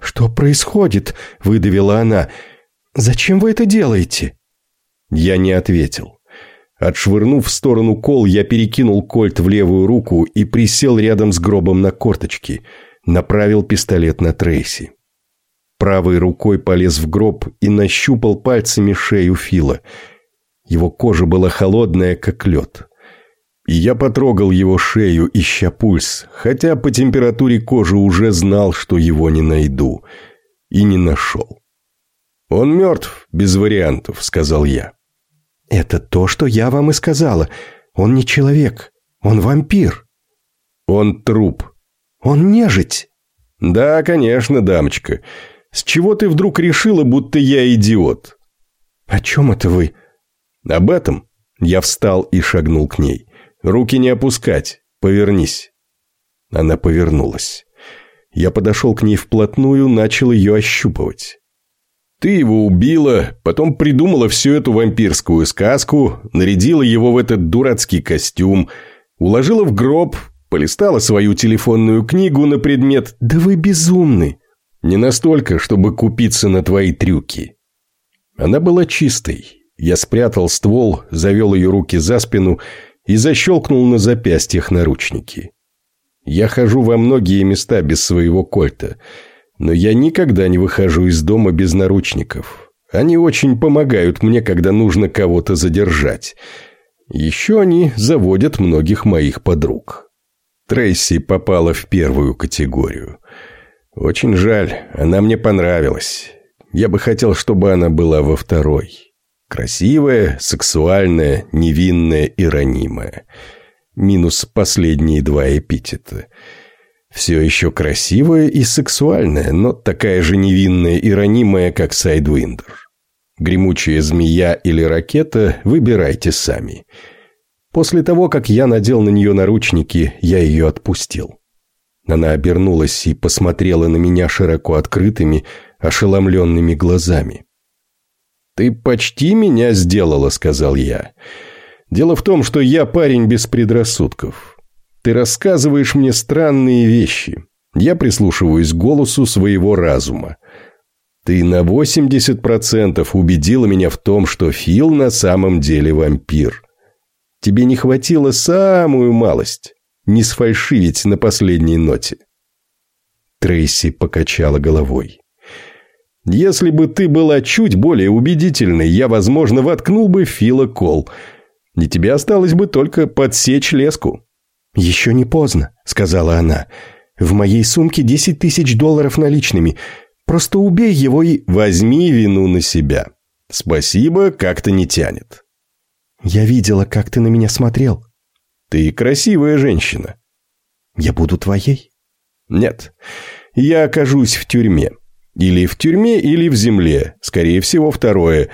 «Что происходит?» – выдавила она. «Зачем вы это делаете?» Я не ответил. Отшвырнув в сторону кол, я перекинул кольт в левую руку и присел рядом с гробом на корточки, направил пистолет на Трейси. Правой рукой полез в гроб и нащупал пальцами шею Фила. Его кожа была холодная, как лед. Я потрогал его шею, ища пульс, хотя по температуре кожи уже знал, что его не найду. И не нашел. «Он мертв, без вариантов», — сказал я. «Это то, что я вам и сказала. Он не человек, он вампир». «Он труп». «Он нежить». «Да, конечно, дамочка. С чего ты вдруг решила, будто я идиот?» «О чем это вы?» «Об этом». Я встал и шагнул к ней. «Руки не опускать. Повернись». Она повернулась. Я подошел к ней вплотную, начал ее ощупывать. Ты его убила, потом придумала всю эту вампирскую сказку, нарядила его в этот дурацкий костюм, уложила в гроб, полистала свою телефонную книгу на предмет «Да вы безумны!» Не настолько, чтобы купиться на твои трюки. Она была чистой. Я спрятал ствол, завел ее руки за спину и защелкнул на запястьях наручники. Я хожу во многие места без своего кольта – но я никогда не выхожу из дома без наручников. Они очень помогают мне, когда нужно кого-то задержать. Еще они заводят многих моих подруг. Трейси попала в первую категорию. Очень жаль, она мне понравилась. Я бы хотел, чтобы она была во второй. Красивая, сексуальная, невинная и ранимая. Минус последние два эпитета – все еще красивая и сексуальная, но такая же невинная и ранимая, как Сайдвиндер. Гремучая змея или ракета выбирайте сами. После того, как я надел на нее наручники, я ее отпустил. Она обернулась и посмотрела на меня широко открытыми, ошеломленными глазами. «Ты почти меня сделала», — сказал я. «Дело в том, что я парень без предрассудков. Ты рассказываешь мне странные вещи. Я прислушиваюсь к голосу своего разума. Ты на 80% убедила меня в том, что Фил на самом деле вампир. Тебе не хватило самую малость. Не сфальшивить на последней ноте. Трейси покачала головой. Если бы ты была чуть более убедительной, я, возможно, воткнул бы Фила кол. И тебе осталось бы только подсечь леску. «Еще не поздно», — сказала она. «В моей сумке десять тысяч долларов наличными. Просто убей его и...» «Возьми вину на себя. Спасибо, как-то не тянет». «Я видела, как ты на меня смотрел». «Ты красивая женщина». «Я буду твоей?» «Нет. Я окажусь в тюрьме. Или в тюрьме, или в земле. Скорее всего, второе».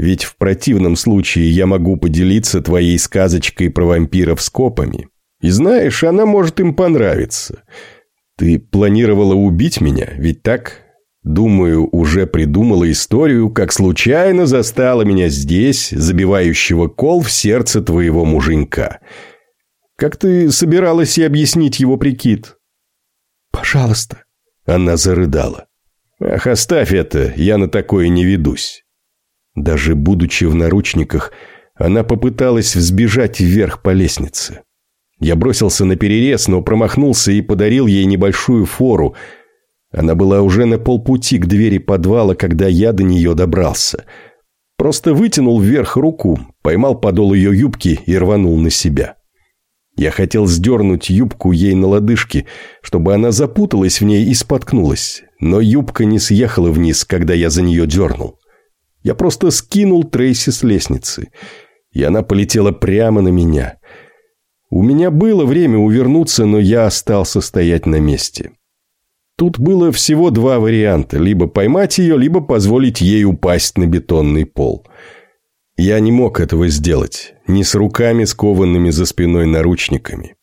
Ведь в противном случае я могу поделиться твоей сказочкой про вампиров с копами. И знаешь, она может им понравиться. Ты планировала убить меня, ведь так? Думаю, уже придумала историю, как случайно застала меня здесь, забивающего кол в сердце твоего муженька. Как ты собиралась и объяснить его прикид? Пожалуйста. Она зарыдала. Ах, оставь это, я на такое не ведусь. Даже будучи в наручниках, она попыталась взбежать вверх по лестнице. Я бросился на перерез, но промахнулся и подарил ей небольшую фору. Она была уже на полпути к двери подвала, когда я до нее добрался. Просто вытянул вверх руку, поймал подол ее юбки и рванул на себя. Я хотел сдернуть юбку ей на лодыжки, чтобы она запуталась в ней и споткнулась, но юбка не съехала вниз, когда я за нее дернул. Я просто скинул Трейси с лестницы, и она полетела прямо на меня – у меня было время увернуться, но я остался стоять на месте. Тут было всего два варианта – либо поймать ее, либо позволить ей упасть на бетонный пол. Я не мог этого сделать, ни с руками, скованными за спиной наручниками.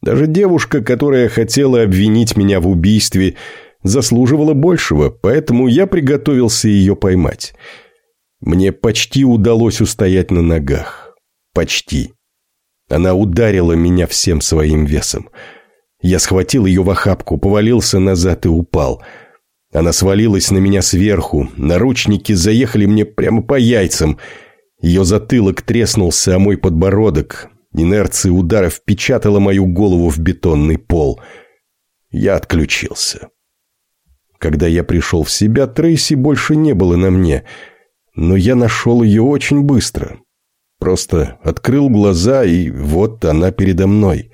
Даже девушка, которая хотела обвинить меня в убийстве, заслуживала большего, поэтому я приготовился ее поймать. Мне почти удалось устоять на ногах. Почти. Она ударила меня всем своим весом. Я схватил ее в охапку, повалился назад и упал. Она свалилась на меня сверху, наручники заехали мне прямо по яйцам. Ее затылок треснулся, а мой подбородок. Инерция удара впечатала мою голову в бетонный пол. Я отключился. Когда я пришел в себя, Трейси больше не было на мне, но я нашел ее очень быстро. Просто открыл глаза, и вот она передо мной.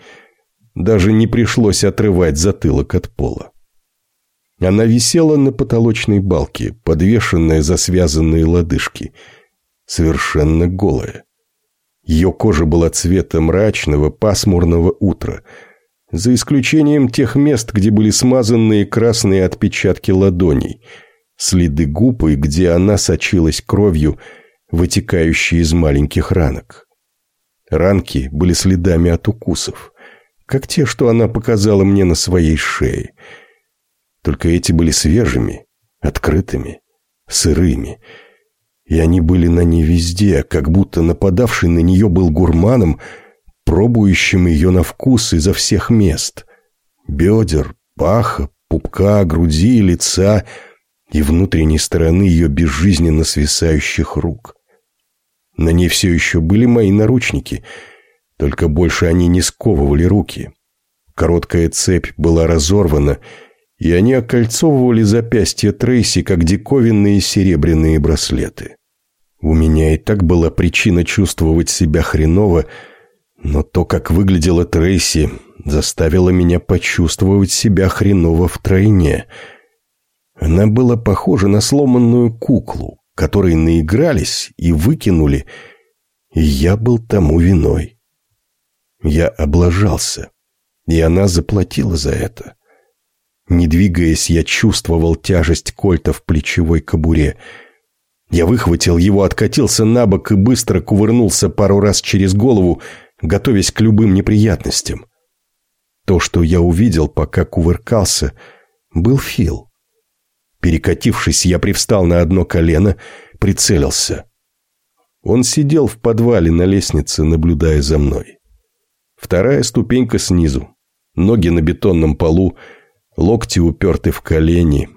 Даже не пришлось отрывать затылок от пола. Она висела на потолочной балке, подвешенная за связанные лодыжки, совершенно голая. Ее кожа была цвета мрачного, пасмурного утра, за исключением тех мест, где были смазанные красные отпечатки ладоней, следы губ и где она сочилась кровью, вытекающей из маленьких ранок. Ранки были следами от укусов, как те, что она показала мне на своей шее. Только эти были свежими, открытыми, сырыми – и они были на ней везде, как будто нападавший на нее был гурманом, пробующим ее на вкус изо всех мест. Бедер, паха, пупка, груди, лица и внутренней стороны ее безжизненно свисающих рук. На ней все еще были мои наручники, только больше они не сковывали руки. Короткая цепь была разорвана, и они окольцовывали запястья Трейси, как диковинные серебряные браслеты. У меня и так была причина чувствовать себя хреново, но то, как выглядела Трейси, заставило меня почувствовать себя хреново втройне. Она была похожа на сломанную куклу, которой наигрались и выкинули, и я был тому виной. Я облажался, и она заплатила за это. Не двигаясь, я чувствовал тяжесть кольта в плечевой кобуре — я выхватил его, откатился на бок и быстро кувырнулся пару раз через голову, готовясь к любым неприятностям. То, что я увидел, пока кувыркался, был Фил. Перекатившись, я привстал на одно колено, прицелился. Он сидел в подвале на лестнице, наблюдая за мной. Вторая ступенька снизу, ноги на бетонном полу, локти уперты в колени,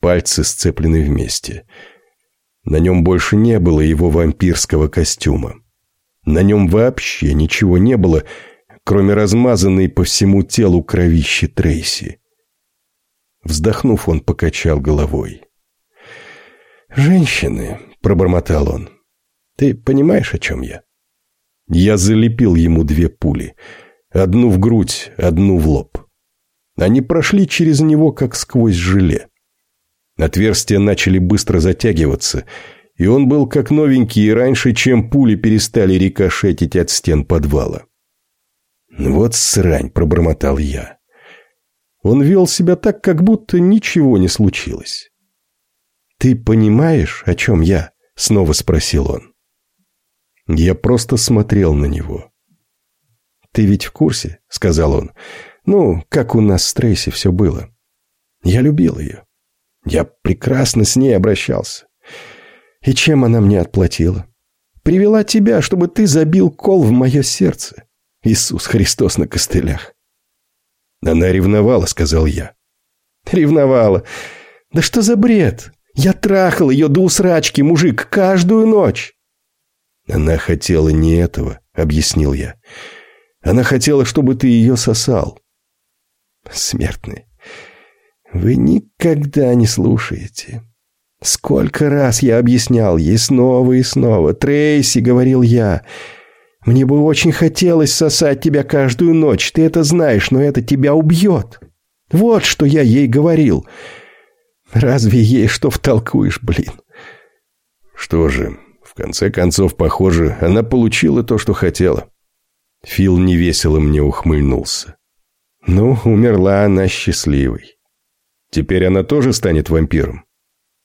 пальцы сцеплены вместе — на нем больше не было его вампирского костюма. На нем вообще ничего не было, кроме размазанной по всему телу кровищи Трейси. Вздохнув, он покачал головой. «Женщины», — пробормотал он, — «ты понимаешь, о чем я?» Я залепил ему две пули, одну в грудь, одну в лоб. Они прошли через него, как сквозь желе. Отверстия начали быстро затягиваться, и он был как новенький раньше, чем пули перестали рикошетить от стен подвала. «Вот срань!» – пробормотал я. Он вел себя так, как будто ничего не случилось. «Ты понимаешь, о чем я?» – снова спросил он. Я просто смотрел на него. «Ты ведь в курсе?» – сказал он. «Ну, как у нас с Трейси все было. Я любил ее. Я прекрасно с ней обращался. И чем она мне отплатила? Привела тебя, чтобы ты забил кол в мое сердце. Иисус Христос на костылях. Она ревновала, сказал я. Ревновала. Да что за бред? Я трахал ее до усрачки, мужик, каждую ночь. Она хотела не этого, объяснил я. Она хотела, чтобы ты ее сосал. Смертный. Вы никогда не слушаете. Сколько раз я объяснял ей снова и снова. «Трейси», — говорил я, — «мне бы очень хотелось сосать тебя каждую ночь. Ты это знаешь, но это тебя убьет». Вот что я ей говорил. Разве ей что втолкуешь, блин? Что же, в конце концов, похоже, она получила то, что хотела. Фил невесело мне ухмыльнулся. Ну, умерла она счастливой. Теперь она тоже станет вампиром?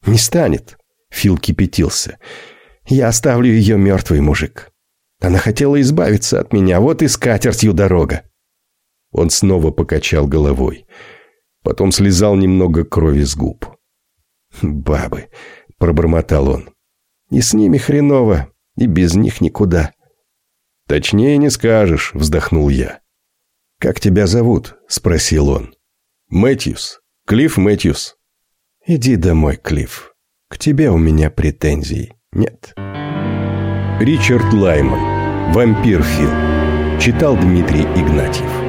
Не станет. Фил кипятился. Я оставлю ее мертвый, мужик. Она хотела избавиться от меня, вот и скатертью дорога. Он снова покачал головой. Потом слезал немного крови с губ. «Бабы», — пробормотал он. «И с ними хреново, и без них никуда». «Точнее не скажешь», — вздохнул я. «Как тебя зовут?» — спросил он. «Мэтьюс». Клифф Мэтьюс. Иди домой, Клифф. К тебе у меня претензий нет. Ричард Лайман. Вампир Фил. Читал Дмитрий Игнатьев.